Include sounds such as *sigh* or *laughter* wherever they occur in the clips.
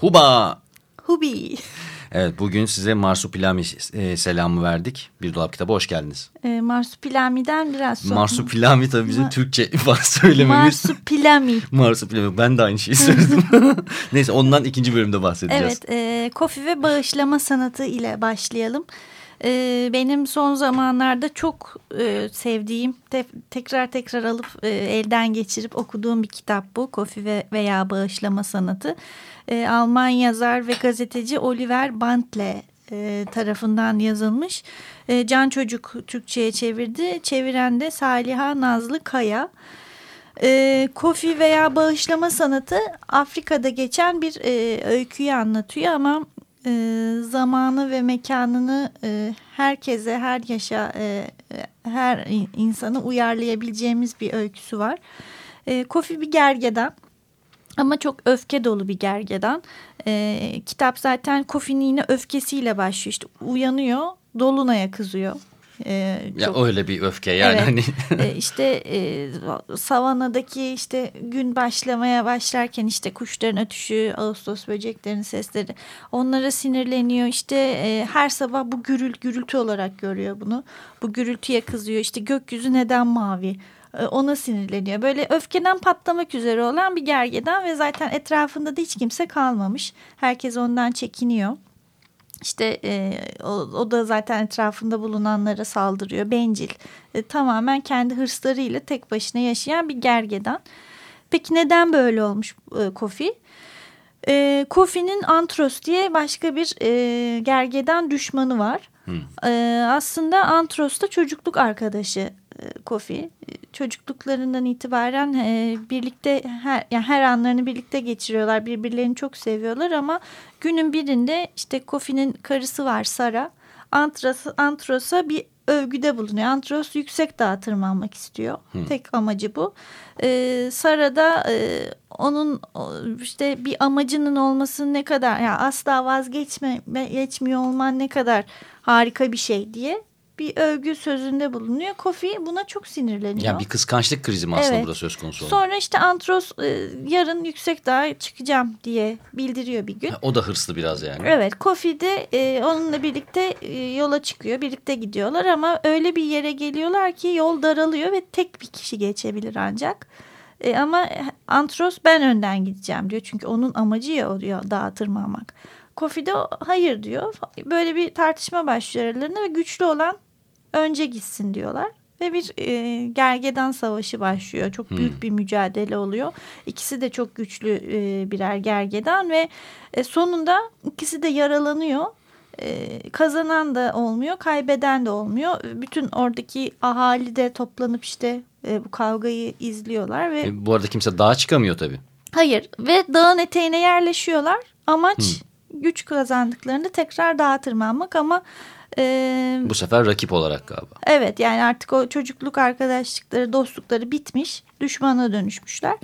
Huba! Hubi. Evet bugün size Marsupilami e, selamı verdik. Bir dolap kitabı hoş geldiniz. E, Marsupilami'den biraz sonra. Marsupilami tabii bizim Ma- Türkçe *laughs* var söylememiz. Marsupilami. *laughs* Marsupilami. Ben de aynı şeyi söyledim. *laughs* Neyse ondan ikinci bölümde bahsedeceğiz. Evet, e, kofi ve bağışlama sanatı ile başlayalım. E, benim son zamanlarda çok e, sevdiğim, te- tekrar tekrar alıp e, elden geçirip okuduğum bir kitap bu. Kofi ve veya bağışlama sanatı. E, Alman yazar ve gazeteci Oliver Bantle e, tarafından yazılmış. E, Can Çocuk Türkçe'ye çevirdi. Çeviren de Saliha Nazlı Kaya. E, kofi veya bağışlama sanatı Afrika'da geçen bir e, öyküyü anlatıyor ama e, zamanı ve mekanını e, herkese, her yaşa, e, her in- insanı uyarlayabileceğimiz bir öyküsü var. E, kofi bir gergedan ama çok öfke dolu bir gergedan. E, kitap zaten Kofi'nin yine öfkesiyle başlıyor. İşte uyanıyor, Dolunay'a kızıyor. E, Ya çok- öyle bir öfke yani. Evet. Hani *laughs* e, işte e, savanadaki işte gün başlamaya başlarken işte kuşların ötüşü, ağustos böceklerinin sesleri onlara sinirleniyor. İşte e, her sabah bu gürül gürültü olarak görüyor bunu. Bu gürültüye kızıyor. İşte gökyüzü neden mavi? E, Ona sinirleniyor. Böyle öfkeden patlamak üzere olan bir gergedan ve zaten etrafında da hiç kimse kalmamış. Herkes ondan çekiniyor. İşte e, o, o da zaten etrafında bulunanlara saldırıyor. Bencil. E, tamamen kendi hırslarıyla tek başına yaşayan bir gergedan. Peki neden böyle olmuş e, Kofi? E, Kofi'nin Antros diye başka bir e, gergedan düşmanı var. E, aslında Antros da çocukluk arkadaşı Kofi. E, Çocukluklarından itibaren e, birlikte her yani her anlarını birlikte geçiriyorlar. Birbirlerini çok seviyorlar ama günün birinde işte Kofi'nin karısı var Sara. Antros, Antros'a bir övgüde bulunuyor. Antros yüksek dağa tırmanmak istiyor. Tek amacı bu. Ee, Sara da e, onun işte bir amacının olmasının ne kadar yani asla vazgeçme geçmiyor olman ne kadar harika bir şey diye bir övgü sözünde bulunuyor. Kofi buna çok sinirleniyor. yani bir kıskançlık krizi mi aslında Evet. burada söz konusu olan? Sonra işte Antros e, yarın yüksek dağa çıkacağım diye bildiriyor bir gün. Ha, O da hırslı biraz yani. Evet Kofi de e, onunla birlikte e, yola çıkıyor. Birlikte gidiyorlar ama öyle bir yere geliyorlar ki yol daralıyor ve tek bir kişi geçebilir ancak. E, ama Antros ben önden gideceğim diyor. Çünkü onun amacı ya o diyor dağa tırmanmak. Kofi de hayır diyor. Böyle bir tartışma başlıyor aralarında ve güçlü olan önce gitsin diyorlar. Ve bir e, gergedan savaşı başlıyor. Çok büyük bir mücadele oluyor. İkisi de çok güçlü e, birer gergedan ve e, sonunda ikisi de yaralanıyor. E, kazanan da olmuyor, kaybeden de olmuyor. Bütün oradaki ahali de toplanıp işte e, bu kavgayı izliyorlar ve E, bu arada kimse dağa çıkamıyor tabii. hayır ve dağın eteğine yerleşiyorlar. Amaç güç kazandıklarında tekrar dağa tırmanmak ama e, Bu sefer rakip olarak galiba. Evet yani artık o çocukluk arkadaşlıkları, dostlukları bitmiş. Düşmana dönüşmüşler.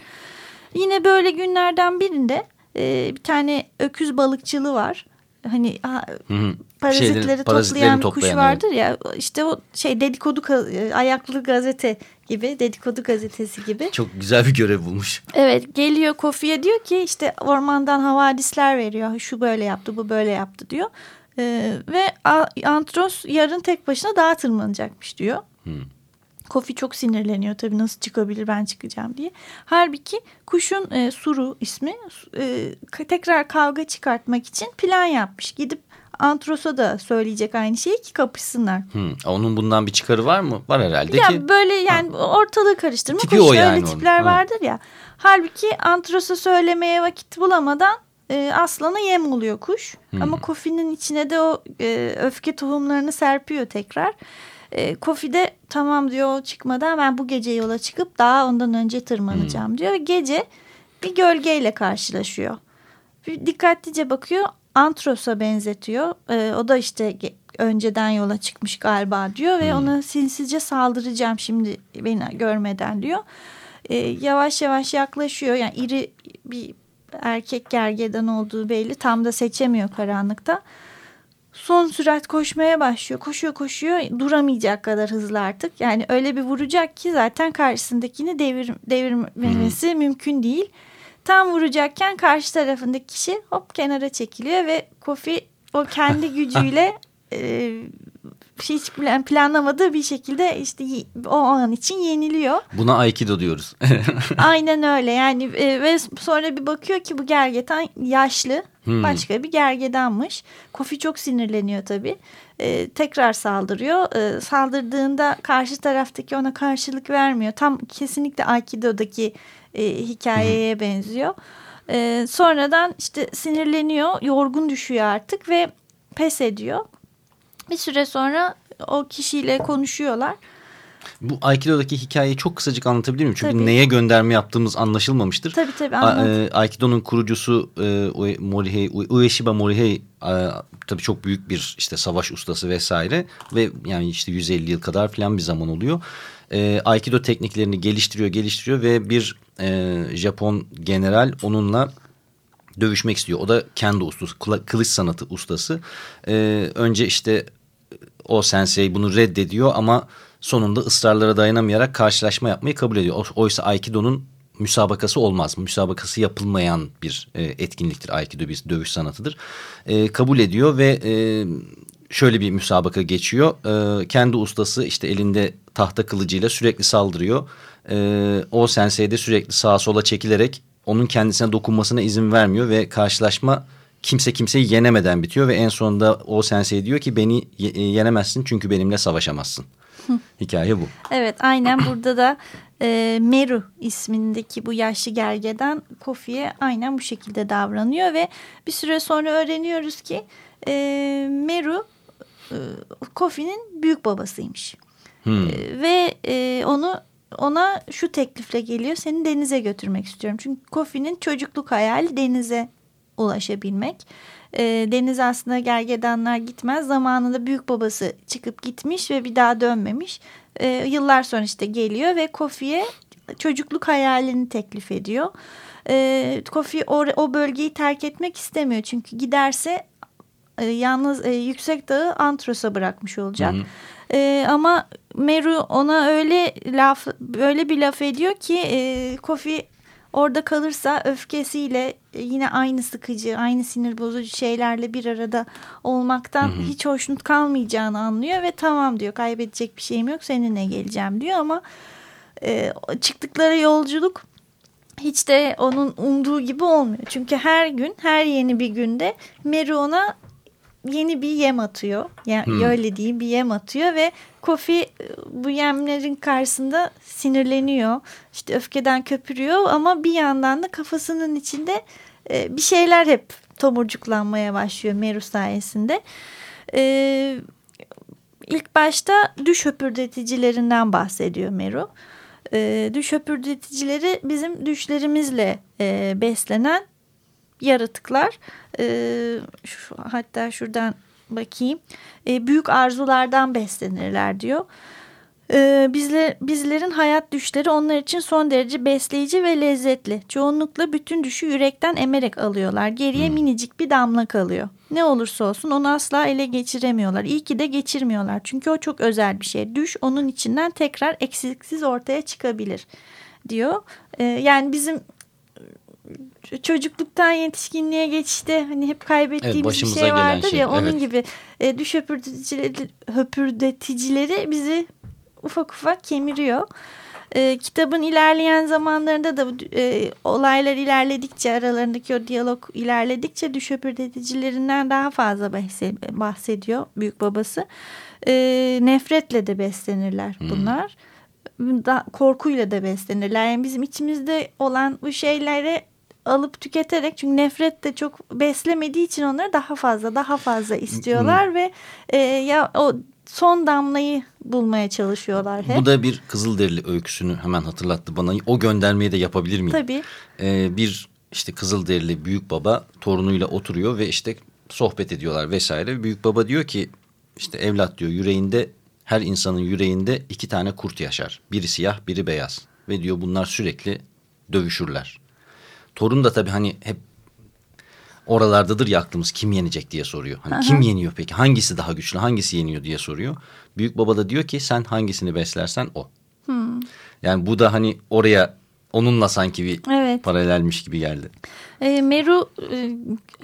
Yine böyle günlerden birinde e, bir tane öküz balıkçılığı var. Hani ha, Hı hı. parazitleri Şeyleri- toplayan bir kuş toplayan, vardır ya. işte o şey dedikodu ayaklı gazete gibi dedikodu gazetesi gibi. Çok güzel bir görev bulmuş. Evet geliyor Kofi'ye diyor ki işte ormandan havadisler veriyor. Şu böyle yaptı bu böyle yaptı diyor. Ee, ve Antros yarın tek başına dağa tırmanacakmış diyor. Kofi çok sinirleniyor tabii nasıl çıkabilir ben çıkacağım diye. Halbuki kuşun e, Suru ismi e, tekrar kavga çıkartmak için plan yapmış. Gidip Antros'a da söyleyecek aynı şeyi ki kapışsınlar. Hı. Onun bundan bir çıkarı var mı? Var herhalde Ya ki. böyle yani ortalığı karıştırma. Tipi Kuş o öyle yani onun. tipler Ha. vardır ya. Halbuki Antros'a söylemeye vakit bulamadan e, aslana yem oluyor kuş. Ama Kofi'nin içine de o e, öfke tohumlarını serpiyor tekrar. E, Kofi de tamam diyor çıkmadan ben bu gece yola çıkıp daha ondan önce tırmanacağım diyor. Ve gece bir gölgeyle karşılaşıyor. Bir dikkatlice bakıyor Antros'a benzetiyor. E, o da işte önceden yola çıkmış galiba diyor ve hmm. ona sinsizce saldıracağım şimdi beni görmeden diyor. E, yavaş yavaş yaklaşıyor yani iri bir erkek gergedan olduğu belli tam da seçemiyor karanlıkta. Son sürat koşmaya başlıyor. Koşuyor koşuyor duramayacak kadar hızlı artık. Yani öyle bir vuracak ki zaten karşısındakini devir, devirmemesi hmm. mümkün değil. Tam vuracakken karşı tarafındaki kişi hop kenara çekiliyor ve Kofi o kendi *laughs* gücüyle e, hiç planlamadığı bir şekilde işte o an için yeniliyor. Buna Aikido diyoruz. *laughs* Aynen öyle yani e, ve sonra bir bakıyor ki bu gergedan yaşlı hmm. başka bir gergedanmış. Kofi çok sinirleniyor tabii. E, tekrar saldırıyor. E, saldırdığında karşı taraftaki ona karşılık vermiyor. Tam kesinlikle Aikido'daki e, hikayeye hmm. benziyor. E, sonradan işte sinirleniyor, yorgun düşüyor artık ve pes ediyor. Bir süre sonra o kişiyle konuşuyorlar. Bu Aikido'daki hikayeyi çok kısacık anlatabilir miyim? Çünkü tabii. neye gönderme yaptığımız anlaşılmamıştır. Tabii tabii anlat. E, Aikido'nun kurucusu e, Morihei, Ueshiba Morihei e, tabii çok büyük bir işte savaş ustası vesaire. Ve yani işte 150 yıl kadar falan bir zaman oluyor. E, Aikido tekniklerini geliştiriyor geliştiriyor ve bir e, Japon general onunla dövüşmek istiyor. O da kendi ustası, kılıç sanatı ustası. Ee, önce işte o sensei bunu reddediyor ama sonunda ısrarlara dayanamayarak karşılaşma yapmayı kabul ediyor. Oysa Aikido'nun müsabakası olmaz. Müsabakası yapılmayan bir e, etkinliktir Aikido bir dövüş sanatıdır. E, kabul ediyor ve e, şöyle bir müsabaka geçiyor. E, kendi ustası işte elinde tahta kılıcıyla sürekli saldırıyor. E, o sensei de sürekli sağa sola çekilerek onun kendisine dokunmasına izin vermiyor ve karşılaşma kimse kimseyi yenemeden bitiyor ve en sonunda o sensei diyor ki beni e, yenemezsin çünkü benimle savaşamazsın. *laughs* Hikaye bu. Evet aynen burada da e, Meru ismindeki bu yaşlı gergeden Kofi'ye aynen bu şekilde davranıyor ve bir süre sonra öğreniyoruz ki e, Meru e, Kofi'nin büyük babasıymış. Hmm. E, ve e, onu ona şu teklifle geliyor. Seni denize götürmek istiyorum. Çünkü Kofi'nin çocukluk hayali denize ulaşabilmek. E, denize aslında gergedanlar gitmez. Zamanında büyük babası çıkıp gitmiş ve bir daha dönmemiş. E, yıllar sonra işte geliyor ve Kofi'ye çocukluk hayalini teklif ediyor. E, Kofi o, o bölgeyi terk etmek istemiyor. Çünkü giderse e, yalnız e, yüksek dağı Antros'a bırakmış olacak. Hı hı. E, ama Meru ona öyle laf böyle bir laf ediyor ki e, Kofi orada kalırsa öfkesiyle e, yine aynı sıkıcı, aynı sinir bozucu şeylerle bir arada olmaktan hı hı. hiç hoşnut kalmayacağını anlıyor ve tamam diyor kaybedecek bir şeyim yok seninle geleceğim diyor ama e, çıktıkları yolculuk hiç de onun umduğu gibi olmuyor. Çünkü her gün, her yeni bir günde Meru ona yeni bir yem atıyor. Yani hmm. öyle diyeyim bir yem atıyor ve Kofi e, bu yemlerin karşısında sinirleniyor. İşte öfkeden köpürüyor ama bir yandan da kafasının içinde e, bir şeyler hep tomurcuklanmaya başlıyor Meru sayesinde. E, ilk başta düş höpürdeticilerinden bahsediyor Meru. E, düş höpürdeticileri bizim düşlerimizle e, beslenen yaratıklar. E, şu, hatta şuradan bakayım. E, büyük arzulardan beslenirler diyor. E, bizler, bizlerin hayat düşleri onlar için son derece besleyici ve lezzetli. Çoğunlukla bütün düşü yürekten emerek alıyorlar. Geriye hmm. minicik bir damla kalıyor. Ne olursa olsun onu asla ele geçiremiyorlar. İyi ki de geçirmiyorlar. Çünkü o çok özel bir şey. Düş onun içinden tekrar eksiksiz ortaya çıkabilir diyor. E, yani bizim çocukluktan yetişkinliğe geçişte hani hep kaybettiğimiz evet, bir şey vardır şey. ya onun evet. gibi e, düş höpürdeticileri, höpürdeticileri bizi ufak ufak kemiriyor. E, kitabın ilerleyen zamanlarında da e, olaylar ilerledikçe aralarındaki o diyalog ilerledikçe düş höpürdeticilerinden daha fazla bahsediyor büyük babası. E, nefretle de beslenirler hmm. bunlar. Hmm. Da, korkuyla da beslenirler. Yani bizim içimizde olan bu şeylere alıp tüketerek çünkü nefret de çok beslemediği için onları daha fazla daha fazla istiyorlar ve e, ya o son damlayı bulmaya çalışıyorlar hep. Bu da bir Kızılderili öyküsünü hemen hatırlattı bana. O göndermeyi de yapabilir miyim? Tabii. Ee, bir işte Kızılderili büyük baba torunuyla oturuyor ve işte sohbet ediyorlar vesaire. Büyük baba diyor ki işte evlat diyor yüreğinde her insanın yüreğinde iki tane kurt yaşar. Biri siyah biri beyaz ve diyor bunlar sürekli dövüşürler. Torun da tabii hani hep oralardadır ya aklımız kim yenecek diye soruyor. Hani Aha. kim yeniyor peki hangisi daha güçlü hangisi yeniyor diye soruyor. Büyük baba da diyor ki sen hangisini beslersen o. Yani bu da hani oraya onunla sanki bir Evet. paralelmiş gibi geldi. E, Meru e,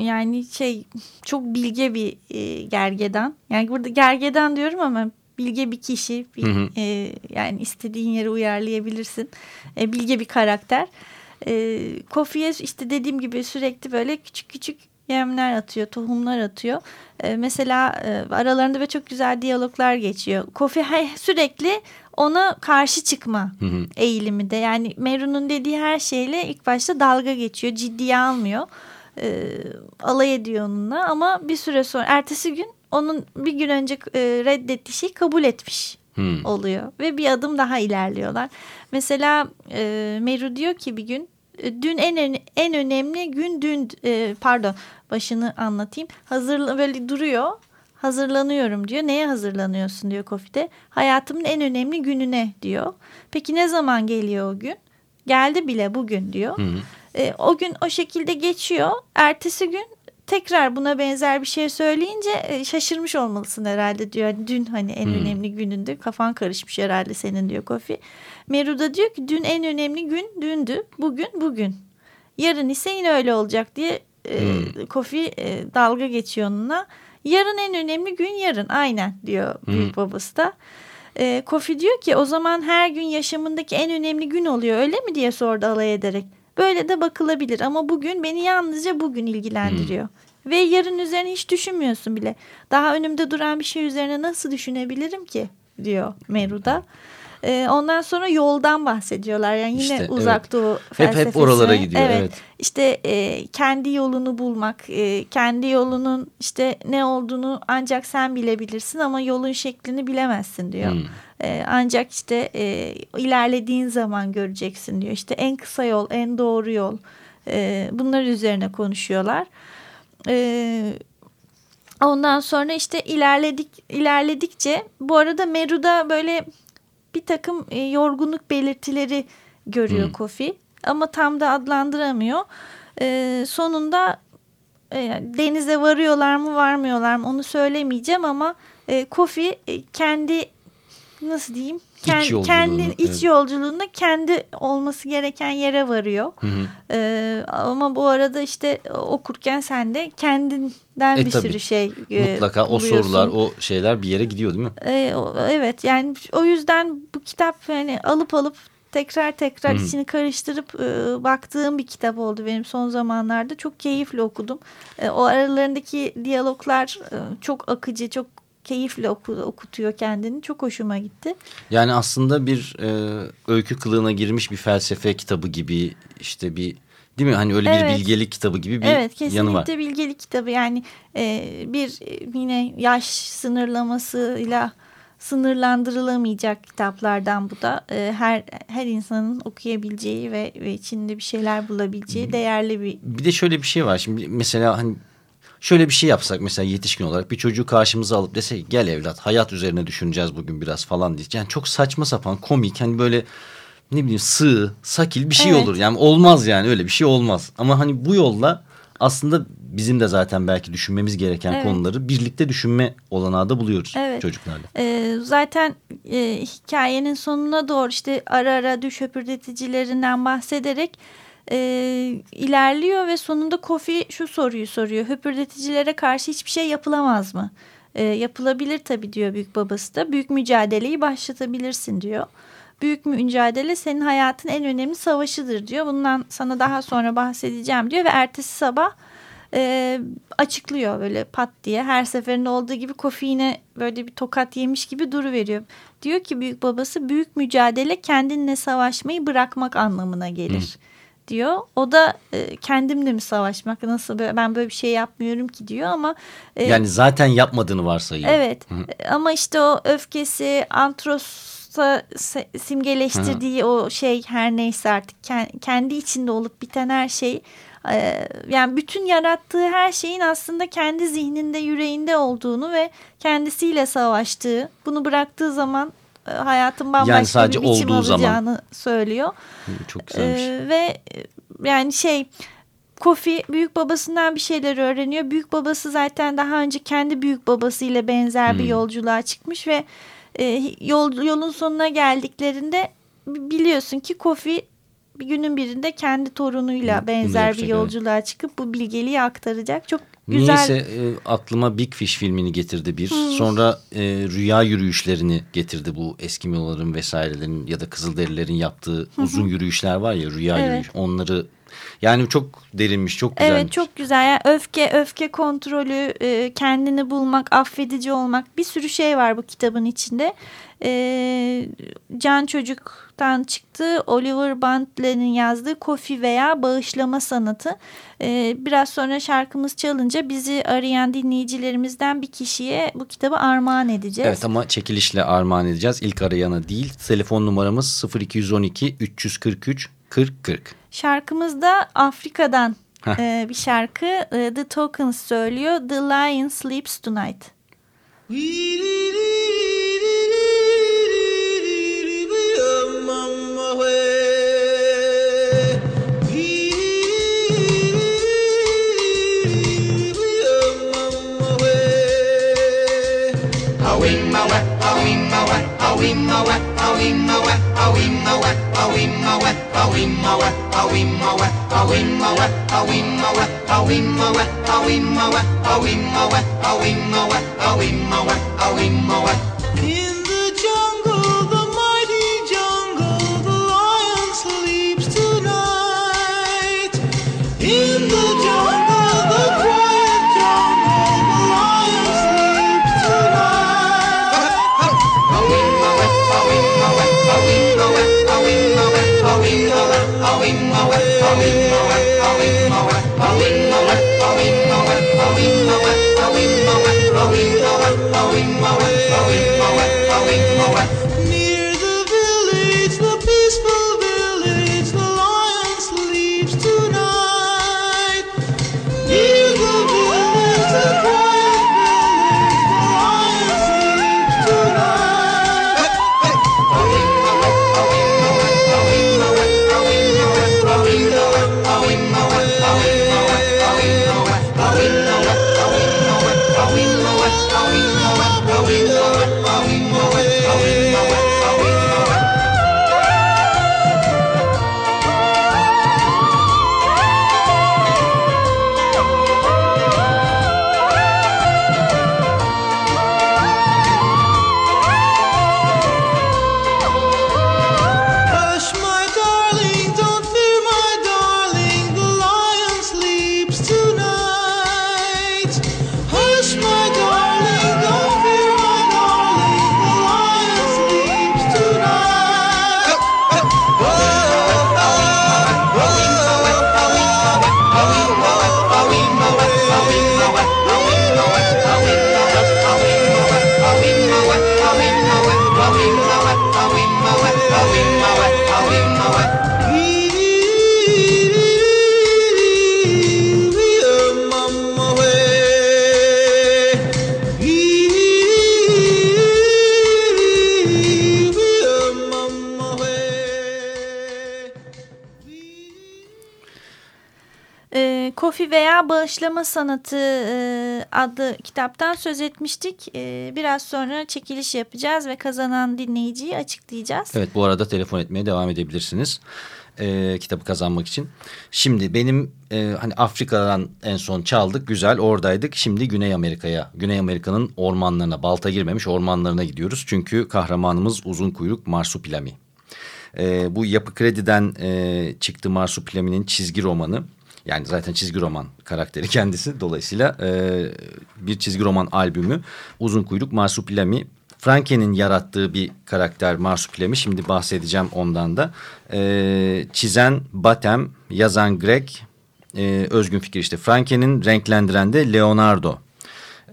yani şey çok bilge bir e, gergedan. Yani burada gergedan diyorum ama bilge bir kişi. Bir, Hı hı. e, yani istediğin yere uyarlayabilirsin. E, bilge bir karakter. E, Kofi'ye işte dediğim gibi sürekli böyle küçük küçük yemler atıyor, tohumlar atıyor. E, mesela e, aralarında böyle çok güzel diyaloglar geçiyor. Kofi sürekli ona karşı çıkma Hı hı. eğilimi de. Yani Meru'nun dediği her şeyle ilk başta dalga geçiyor, ciddiye almıyor. E, alay ediyor onunla ama bir süre sonra ertesi gün onun bir gün önce e, reddettiği şeyi kabul etmiş Hmm. oluyor ve bir adım daha ilerliyorlar. Mesela e, Meru diyor ki bir gün e, dün en en, en önemli gün dün e, pardon başını anlatayım. Hazır böyle duruyor. Hazırlanıyorum diyor. Neye hazırlanıyorsun diyor Kofi'de. Hayatımın en önemli gününe diyor. Peki ne zaman geliyor o gün? Geldi bile bugün diyor. Hı hı. E, o gün o şekilde geçiyor. Ertesi gün tekrar buna benzer bir şey söyleyince e, şaşırmış olmalısın herhalde diyor. Yani dün hani en Hmm. önemli günündü. Kafan karışmış herhalde senin diyor Kofi. Meru da diyor ki dün en önemli gün dündü. Bugün bugün. Yarın ise yine öyle olacak diye e, Hmm. Kofi e, dalga geçiyor onunla. Yarın en önemli gün yarın aynen diyor büyük babası da. E, Kofi diyor ki o zaman her gün yaşamındaki en önemli gün oluyor öyle mi diye sordu alay ederek. Böyle de bakılabilir ama bugün beni yalnızca bugün ilgilendiriyor. Ve yarın üzerine hiç düşünmüyorsun bile. Daha önümde duran bir şey üzerine nasıl düşünebilirim ki diyor Meru'da. E, ondan sonra yoldan bahsediyorlar. Yani yine İşte, uzak evet. doğu Hep- hep felsefesi. oralara gidiyor, evet. İşte e, kendi yolunu bulmak, e, kendi yolunun işte ne olduğunu ancak sen bilebilirsin ama yolun şeklini bilemezsin diyor. Hmm. E, ancak işte e, ilerlediğin zaman göreceksin diyor. İşte en kısa yol, en doğru yol. E, bunlar üzerine konuşuyorlar. E, ondan sonra işte ilerledik ilerledikçe bu arada Meru'da böyle bir takım e, yorgunluk belirtileri görüyor Hmm. Kofi ama tam da adlandıramıyor. E, sonunda e, denize varıyorlar mı varmıyorlar mı onu söylemeyeceğim ama e, Kofi e, kendi nasıl diyeyim kendi, yolculuğunu, kendi iç evet. yolculuğunda kendi olması gereken yere varıyor. Hı hı. E, ama bu arada işte okurken sen de kendinden E, bir tabii. sürü şey e, Mutlaka o buluyorsun. sorular o şeyler bir yere gidiyor değil mi? E, o- evet yani o yüzden bu kitap hani alıp alıp tekrar tekrar Hı. içini karıştırıp e, baktığım bir kitap oldu benim son zamanlarda. Çok keyifle okudum. E, o aralarındaki diyaloglar e, çok akıcı, çok keyifle oku, okutuyor kendini. Çok hoşuma gitti. Yani aslında bir e, öykü kılığına girmiş bir felsefe kitabı gibi işte bir değil mi? Hani öyle Evet. bir bilgelik kitabı gibi bir evet yanı var. kesinlikle bilgelik kitabı yani e, bir yine yaş sınırlamasıyla sınırlandırılamayacak kitaplardan bu da E, her her insanın okuyabileceği ve, ve içinde bir şeyler bulabileceği değerli bir Bir de şöyle bir şey var. Şimdi mesela hani şöyle bir şey yapsak mesela yetişkin olarak bir çocuğu karşımıza alıp desek gel evlat hayat üzerine düşüneceğiz bugün biraz falan diye. Yani çok saçma sapan komik hani böyle ne bileyim sığ, sakil bir şey Evet. olur. Yani olmaz yani öyle bir şey olmaz. Ama hani bu yolla aslında bizim de zaten belki düşünmemiz gereken Evet. konuları birlikte düşünme olanağı da buluyoruz Evet. çocuklarla. E, zaten e, hikayenin sonuna doğru işte ara ara düş höpürdeticilerinden bahsederek e, ilerliyor ve sonunda Kofi şu soruyu soruyor. Höpürdeticilere karşı hiçbir şey yapılamaz mı? E, yapılabilir tabii diyor büyük babası da. Büyük mücadeleyi başlatabilirsin diyor. Büyük mücadele senin hayatın en önemli savaşıdır diyor. Bundan sana daha sonra bahsedeceğim diyor ve ertesi sabah e, açıklıyor böyle pat diye. Her seferinde olduğu gibi Kofi yine böyle bir tokat yemiş gibi duru veriyor. Diyor ki büyük babası büyük mücadele kendinle savaşmayı bırakmak anlamına gelir diyor. O da e, kendimle mi savaşmak nasıl böyle, ben böyle bir şey yapmıyorum ki diyor ama. E, yani zaten yapmadığını varsayıyor. Evet Hı. ama işte o öfkesi antrosa simgeleştirdiği Hı. o şey her neyse artık kendi içinde olup biten her şey ee, yani bütün yarattığı her şeyin aslında kendi zihninde yüreğinde olduğunu ve kendisiyle savaştığı bunu bıraktığı zaman e, hayatın bambaşka yani sadece bir biçim alacağını zaman. söylüyor. Çok güzelmiş. Ee, ve e, yani şey Kofi büyük babasından bir şeyler öğreniyor. Büyük babası zaten daha önce kendi büyük babasıyla benzer bir hmm. yolculuğa çıkmış ve e, yol, yolun sonuna geldiklerinde biliyorsun ki Kofi bir günün birinde kendi torunuyla benzer bir yolculuğa çıkıp bu bilgeliği aktaracak. Çok güzel. Niyeyse e, aklıma Big Fish filmini getirdi bir. Hmm. Sonra e, rüya yürüyüşlerini getirdi bu Eskimoların vesairelerin ya da Kızılderililerin yaptığı uzun yürüyüşler var ya rüya evet. yürüyüş. Onları yani çok derinmiş, çok güzelmiş. Evet, çok güzel. Yani öfke, öfke kontrolü, e, kendini bulmak, affedici olmak bir sürü şey var bu kitabın içinde. E, Can Çocuk'tan çıktı. Oliver Bantle'nin yazdığı Kofi veya Bağışlama Sanatı. E, biraz sonra şarkımız çalınca bizi arayan dinleyicilerimizden bir kişiye bu kitabı armağan edeceğiz. Evet ama çekilişle armağan edeceğiz. İlk arayana değil. Telefon numaramız 0212 343 40 40. Şarkımız da Afrika'dan e, bir şarkı. E, The Tokens söylüyor. The Lion Sleeps Tonight. Awimma wet, awimma wet, awimma wet. Bağışlama Sanatı e, adlı kitaptan söz etmiştik. E, biraz sonra çekiliş yapacağız ve kazanan dinleyiciyi açıklayacağız. Evet bu arada telefon etmeye devam edebilirsiniz. E, kitabı kazanmak için. Şimdi benim e, hani Afrika'dan en son çaldık güzel oradaydık. Şimdi Güney Amerika'ya Güney Amerika'nın ormanlarına balta girmemiş ormanlarına gidiyoruz. Çünkü kahramanımız uzun kuyruk Marsupilami. E, bu Yapı Kredi'den e, çıktı Marsupilami'nin çizgi romanı. Yani zaten çizgi roman karakteri kendisi. Dolayısıyla e, bir çizgi roman albümü Uzun Kuyruk Marsupilami Franken'in yarattığı bir karakter Marsupilami. Şimdi bahsedeceğim ondan da. E, çizen Batem, yazan Greg, e, özgün fikir işte. Franken'in renklendiren de Leonardo.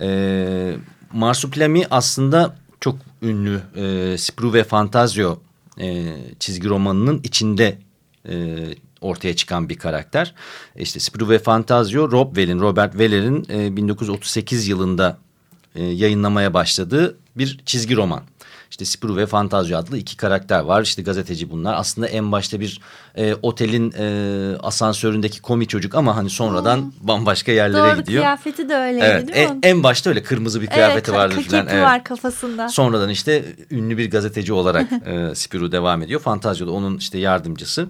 E, Marsupilami aslında çok ünlü e, Spru ve Fantazio e, çizgi romanının içinde e, ortaya çıkan bir karakter. İşte Spru ve Fantazio Rob Well'in, Robert Weller'in e, 1938 yılında e, yayınlamaya başladığı bir çizgi roman. İşte Spru ve Fantazio adlı iki karakter var. İşte gazeteci bunlar. Aslında en başta bir e, otelin e, asansöründeki komi çocuk ama hani sonradan hmm. bambaşka yerlere Doğru, gidiyor. kıyafeti de öyleydi evet, değil mi? En, en başta öyle kırmızı bir kıyafeti evet, vardı falan. Evet, var kafasında. Sonradan işte ünlü bir gazeteci olarak *laughs* e, Spru devam ediyor. Fantazio'da onun işte yardımcısı.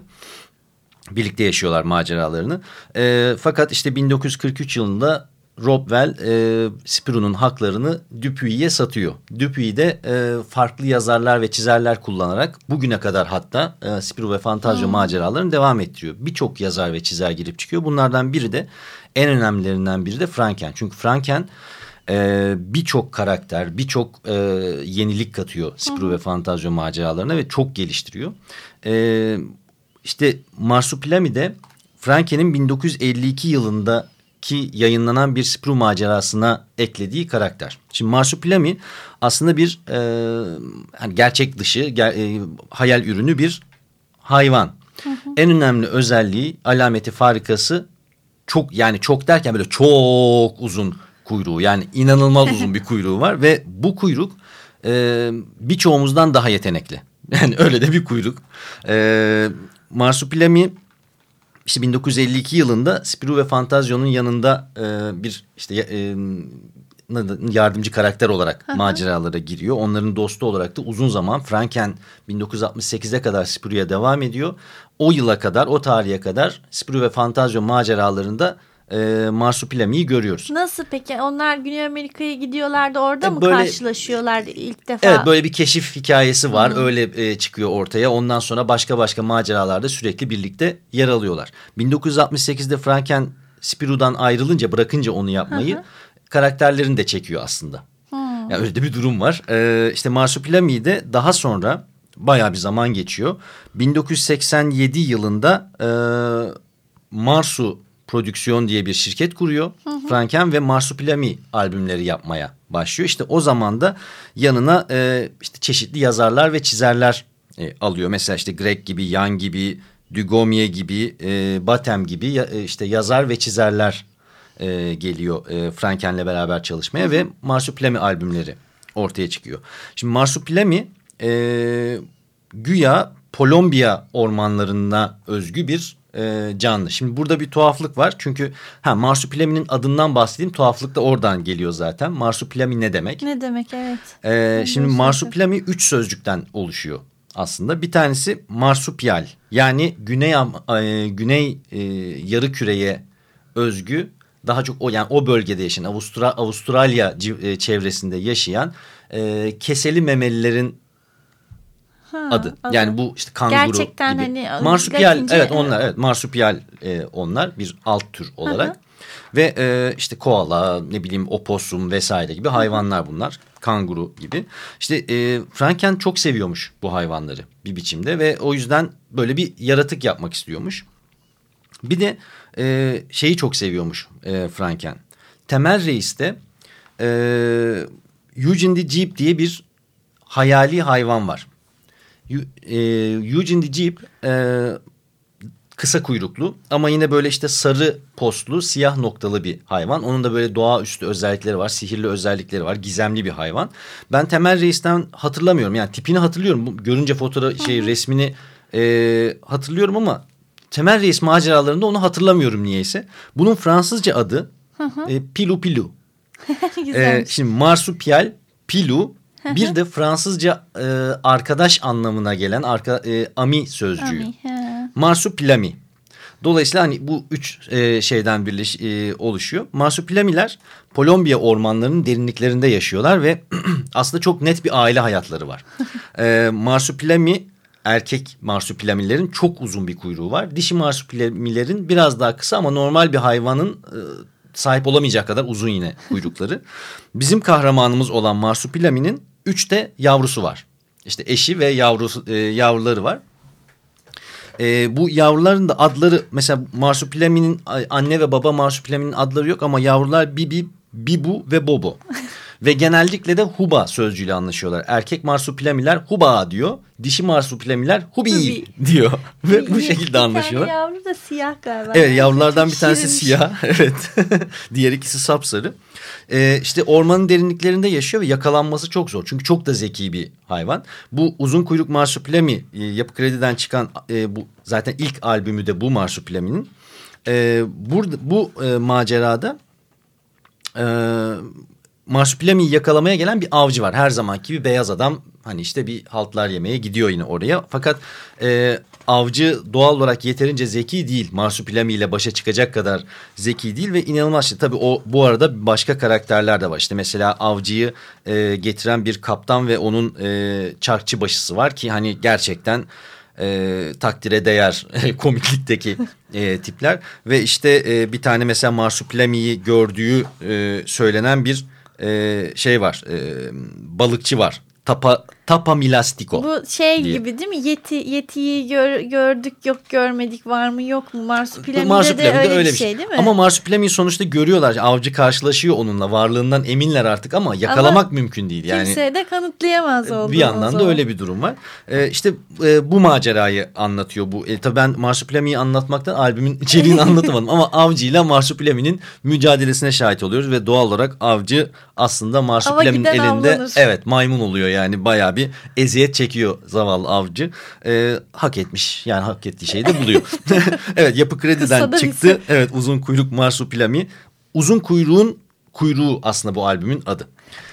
Birlikte yaşıyorlar maceralarını. E, fakat işte 1943 yılında Robwell e, Spiro'nun haklarını Dupuy'ye satıyor. Dupuy de e, farklı yazarlar ve çizerler kullanarak bugüne kadar hatta e, Spiro ve Fantazio hmm. maceralarını devam ettiriyor. Birçok yazar ve çizer girip çıkıyor. Bunlardan biri de en önemlilerinden biri de Franken. Çünkü Franken e, birçok karakter, birçok e, yenilik katıyor Spiro hmm. ve Fantazio maceralarına ve çok geliştiriyor. E, işte Marsupilami de Franken'in 1952 yılında ki yayınlanan bir Spru macerasına eklediği karakter. Şimdi Marsupilami aslında bir e, hani gerçek dışı ger, e, hayal ürünü bir hayvan. Hı hı. En önemli özelliği alameti farikası çok yani çok derken böyle çok uzun kuyruğu yani inanılmaz uzun bir kuyruğu var ve bu kuyruk e, birçoğumuzdan daha yetenekli. *laughs* Yani öyle de bir kuyruk. E, Marsupilami işte 1952 yılında Spirou ve Fantazio'nun yanında e, bir işte e, yardımcı karakter olarak maceralara giriyor. Onların dostu olarak da uzun zaman Franken 1968'e kadar Spirou'ya devam ediyor. O yıla kadar, o tarihe kadar Spirou ve Fantazio maceralarında e, Marsupilami'yi görüyoruz. Nasıl peki? Onlar Güney Amerika'ya gidiyorlardı orada e, mı böyle, karşılaşıyorlardı ilk defa? Evet böyle bir keşif hikayesi var. Hmm. Öyle e, çıkıyor ortaya. Ondan sonra başka başka maceralarda sürekli birlikte yer alıyorlar. 1968'de Franken Spiru'dan ayrılınca bırakınca onu yapmayı Hı karakterlerini de çekiyor aslında. Hmm. Yani öyle de bir durum var. Ee, işte Marsupilami'de daha sonra baya bir zaman geçiyor. 1987 yılında e, Marsu Prodüksiyon diye bir şirket kuruyor. Hı hı. Franken ve Marsupilami albümleri yapmaya başlıyor. İşte o zaman da yanına e, işte çeşitli yazarlar ve çizerler e, alıyor. Mesela işte Greg gibi, Yan gibi, Dugomie gibi, e, Batem gibi ya, e, işte yazar ve çizerler e, geliyor e, Franken'le beraber çalışmaya hı hı. ve Marsupilami albümleri ortaya çıkıyor. Şimdi Marsupilami e, güya Polombiya ormanlarına özgü bir e, canlı. Şimdi burada bir tuhaflık var. Çünkü ha Marsupilami'nin adından bahsedeyim. Tuhaflık da oradan geliyor zaten. Marsupilami ne demek? Ne demek evet. E, şimdi Marsupilami üç sözcükten oluşuyor aslında. Bir tanesi marsupial yani güney e, güney e, yarı küreye özgü daha çok o yani o bölgede yaşayan Avustra, Avustralya e, çevresinde yaşayan e, keseli memelilerin Ha, adı. Adı. Yani bu işte kanguru Gerçekten gibi. hani marsupial Latince, evet onlar evet marsupial e, onlar bir alt tür olarak. Hı Ve e, işte koala ne bileyim oposum vesaire gibi hayvanlar bunlar. Kanguru gibi. İşte e, Franken çok seviyormuş bu hayvanları bir biçimde ve o yüzden böyle bir yaratık yapmak istiyormuş. Bir de e, şeyi çok seviyormuş e, Franken. Temel Reis'te e, Eugene the Jeep diye bir hayali hayvan var e, Eugene the Jeep e, kısa kuyruklu ama yine böyle işte sarı postlu siyah noktalı bir hayvan. Onun da böyle doğaüstü özellikleri var, sihirli özellikleri var, gizemli bir hayvan. Ben Temel Reis'ten hatırlamıyorum yani tipini hatırlıyorum. Görünce fotoğraf şey resmini e, hatırlıyorum ama Temel Reis maceralarında onu hatırlamıyorum niyeyse. Bunun Fransızca adı e, Pilu Pilu. *laughs* e, şimdi marsupial, pilu bir de Fransızca e, arkadaş anlamına gelen arka, e, ami sözcüğü. Ami, Marsupilami. Dolayısıyla hani bu üç e, şeyden birleş e, oluşuyor. Marsupilamiler Kolombiya ormanlarının derinliklerinde yaşıyorlar ve *clears throat* aslında çok net bir aile hayatları var. *laughs* e, marsupilami erkek marsupilamilerin çok uzun bir kuyruğu var. Dişi marsupilamilerin biraz daha kısa ama normal bir hayvanın e, sahip olamayacak kadar uzun yine kuyrukları. Bizim kahramanımız olan marsupilami'nin Üç de yavrusu var. İşte eşi ve yavrusu, e, yavruları var. E, bu yavruların da adları mesela Marsupilami'nin anne ve baba Marsupilami'nin adları yok ama yavrular Bibi, Bibu ve Bobo. Ve genellikle de Huba sözcüğüyle anlaşıyorlar. Erkek Marsupilamiler Huba diyor. Dişi Marsupilamiler Hubi, diyor. ve bu şekilde anlaşıyorlar. yavru da siyah galiba. Evet yavrulardan bir tanesi siyah. *laughs* evet. *laughs* Diğer ikisi sapsarı. Ee, işte ormanın derinliklerinde yaşıyor ve yakalanması çok zor. Çünkü çok da zeki bir hayvan. Bu uzun kuyruk marsupilami e, yapı krediden çıkan e, bu zaten ilk albümü de bu marsupilaminin. E, burada, bu e, macerada e, marsupilamiyi yakalamaya gelen bir avcı var. Her zamanki bir beyaz adam hani işte bir haltlar yemeye gidiyor yine oraya. Fakat e, avcı doğal olarak yeterince zeki değil. Marsupilami ile başa çıkacak kadar zeki değil ve inanılmaz şey. Tabii o bu arada başka karakterler de var. İşte mesela avcıyı e, getiren bir kaptan ve onun e, çarkçı başısı var ki hani gerçekten e, takdire değer *laughs* komiklikteki e, tipler ve işte e, bir tane mesela Marsupilami'yi gördüğü e, söylenen bir e, şey var e, balıkçı var. Tapa, Tapa Milastiko. Bu şey diye. gibi değil mi? Yeti, yetiyi gör, gördük yok görmedik var mı yok mu? Marsupilami'de Marsupilami de öyle, öyle bir şey, şey değil mi? Ama Marsupilami'yi sonuçta görüyorlar. Avcı karşılaşıyor onunla. Varlığından eminler artık ama yakalamak ama mümkün değil. Yani, kimse de kanıtlayamaz olduğunu. Bir yandan da öyle bir durum var. Ee, işte e, bu macerayı anlatıyor bu. E, tabii ben Marsupilami'yi anlatmaktan albümün içeriğini *laughs* anlatamadım. ama Avcı ile Marsupilami'nin mücadelesine şahit oluyoruz. Ve doğal olarak Avcı aslında Marsupilami'nin elinde avlanır. evet maymun oluyor yani bayağı bir eziyet çekiyor zavallı avcı. Ee, hak etmiş yani hak ettiği şeyi de buluyor. *laughs* evet yapı krediden çıktı. Ise. Evet uzun kuyruk marsupilami. Uzun kuyruğun kuyruğu aslında bu albümün adı.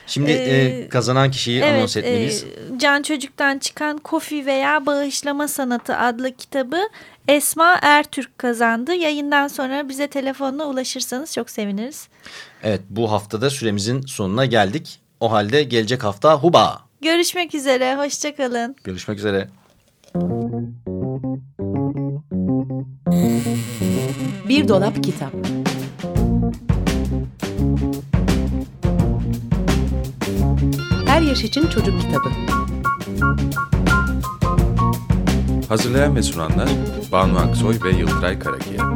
Şimdi ee, e, kazanan kişiyi evet, anons etmeliyiz. E, Can Çocuk'tan çıkan Kofi veya Bağışlama Sanatı adlı kitabı Esma Ertürk kazandı. Yayından sonra bize telefonla ulaşırsanız çok seviniriz. Evet bu haftada süremizin sonuna geldik. O halde gelecek hafta huba. Görüşmek üzere, hoşçakalın. Görüşmek üzere. Bir dolap kitap. Her yaş için çocuk kitabı. Hazırlayan ve sunanlar Banu Aksoy ve Yıldıray Karakiya.